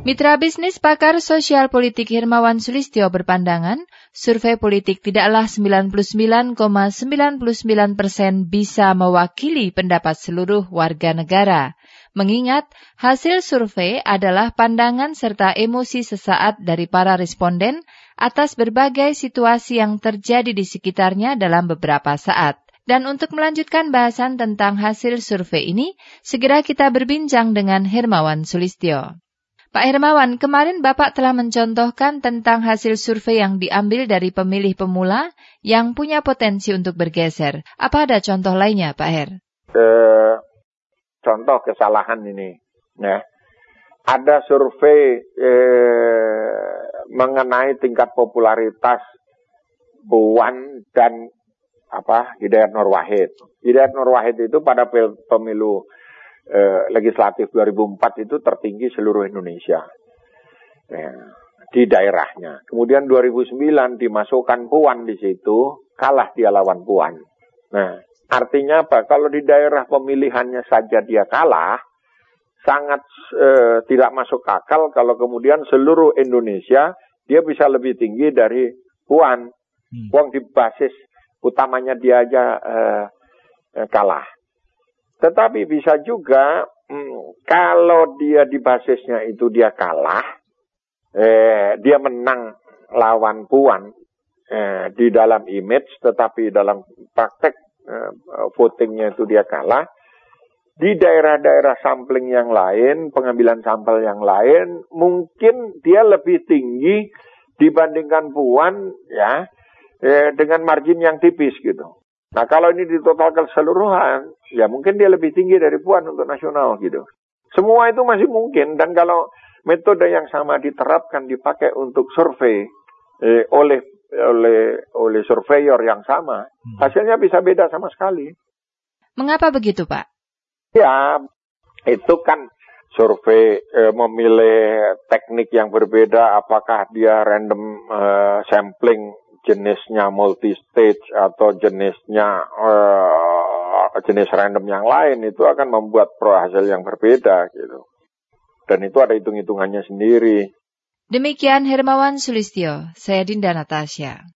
Mitra bisnis pakar sosial politik Hermawan Sulistyo berpandangan, survei politik tidaklah 99,99 persen bisa mewakili pendapat seluruh warga negara. Mengingat hasil survei adalah pandangan serta emosi sesaat dari para responden atas berbagai situasi yang terjadi di sekitarnya dalam beberapa saat. Dan untuk melanjutkan bahasan tentang hasil survei ini, segera kita berbincang dengan Hermawan Sulistyo. Pak Hermawan, kemarin Bapak telah mencontohkan tentang hasil survei yang diambil dari pemilih pemula yang punya potensi untuk bergeser. Apa ada contoh lainnya, Pak Her? Contoh kesalahan ini, ya. Ada survei eh, mengenai tingkat popularitas Puan dan apa Hidayat Nur Wahid. Hidayat Nur Wahid itu pada pemilu eh, legislatif 2004 itu tertinggi seluruh Indonesia. Ya, di daerahnya. Kemudian 2009 dimasukkan Puan di situ, kalah dia lawan Puan. Nah, artinya apa? Kalau di daerah pemilihannya saja dia kalah, sangat eh, tidak masuk akal kalau kemudian seluruh Indonesia dia bisa lebih tinggi dari Puan. Hmm. Puan di basis utamanya dia aja eh, kalah. Tetapi bisa juga hmm, kalau dia di basisnya itu dia kalah, eh, dia menang lawan Puan eh, di dalam image, tetapi dalam praktek eh, votingnya itu dia kalah. Di daerah-daerah sampling yang lain, pengambilan sampel yang lain, mungkin dia lebih tinggi dibandingkan Puan ya eh, dengan margin yang tipis gitu. Nah kalau ini ditotalkan keseluruhan, ya mungkin dia lebih tinggi dari Puan untuk nasional gitu. Semua itu masih mungkin dan kalau metode yang sama diterapkan dipakai untuk survei eh, oleh oleh oleh surveyor yang sama, hmm. hasilnya bisa beda sama sekali. Mengapa begitu, Pak? Ya, itu kan survei eh, memilih teknik yang berbeda, apakah dia random eh, sampling jenisnya multi stage atau jenisnya uh, jenis random yang lain itu akan membuat pro hasil yang berbeda gitu. Dan itu ada hitung-hitungannya sendiri. Demikian Hermawan Sulistyo, saya Dinda Natasha.